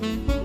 Bye.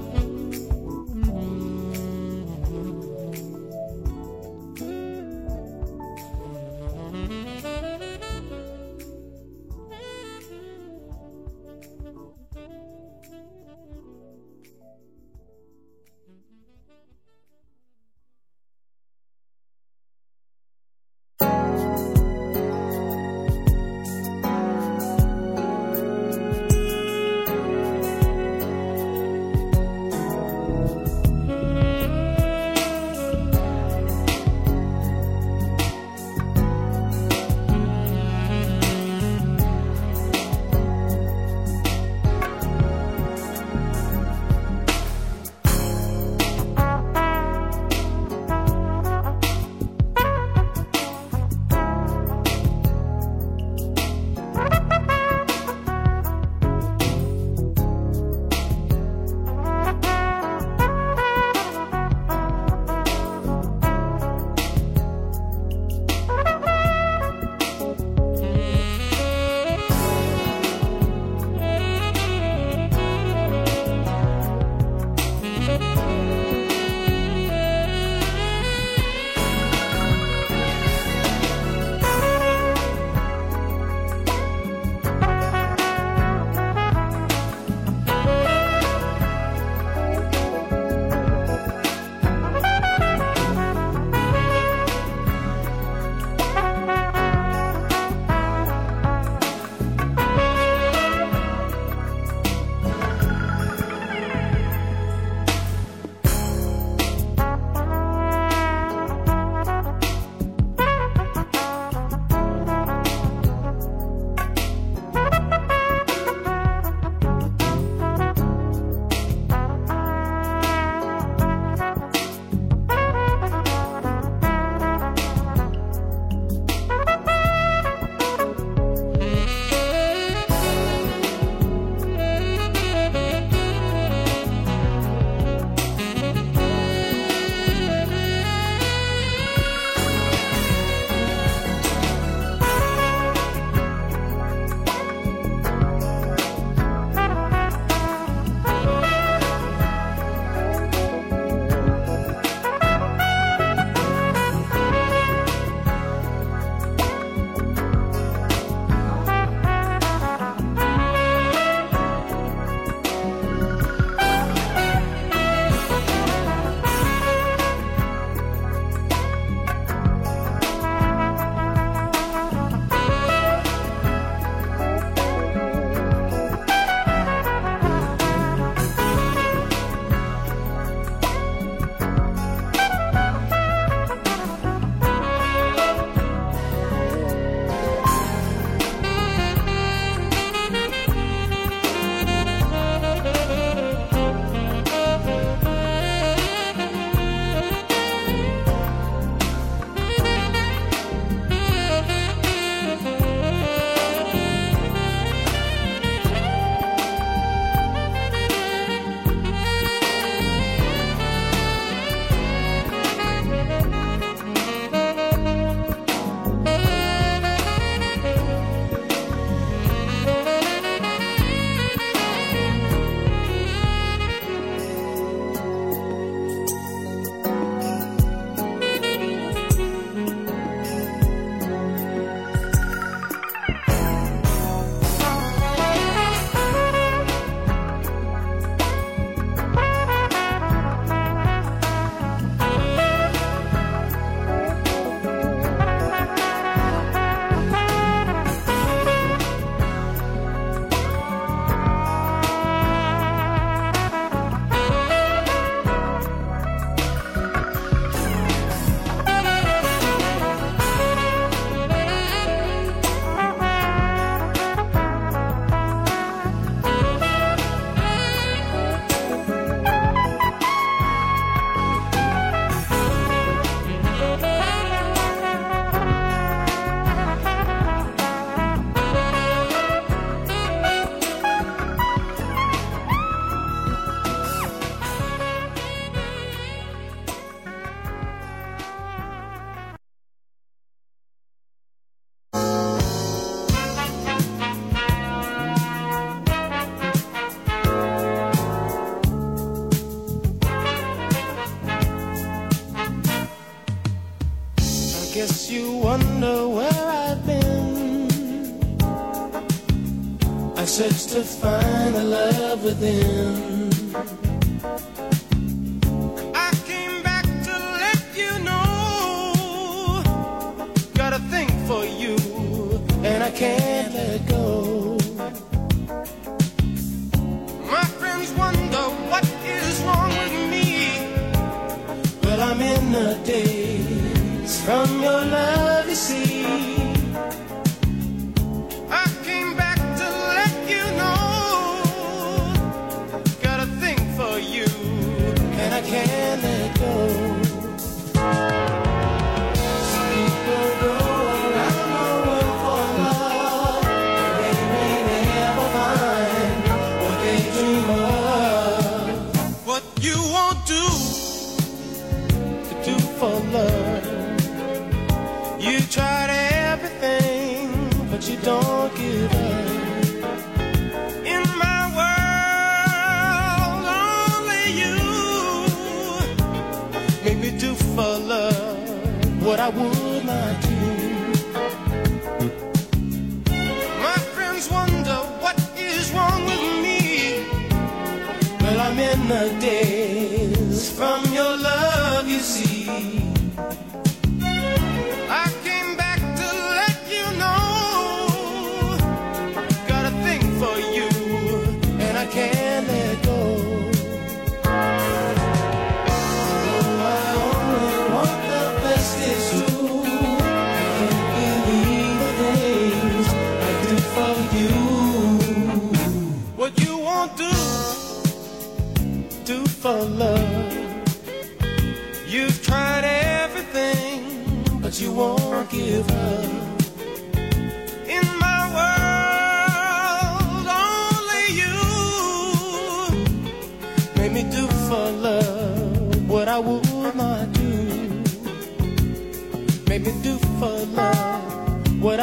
to find the love within. I came back to let you know, got a thing for you, and I can't let go. My friends wonder what is wrong with me, but I'm in the daze from your love, you see.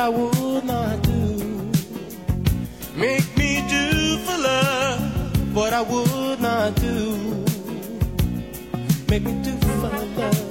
I would not do. Make me do for love what I would not do. Make me do for love.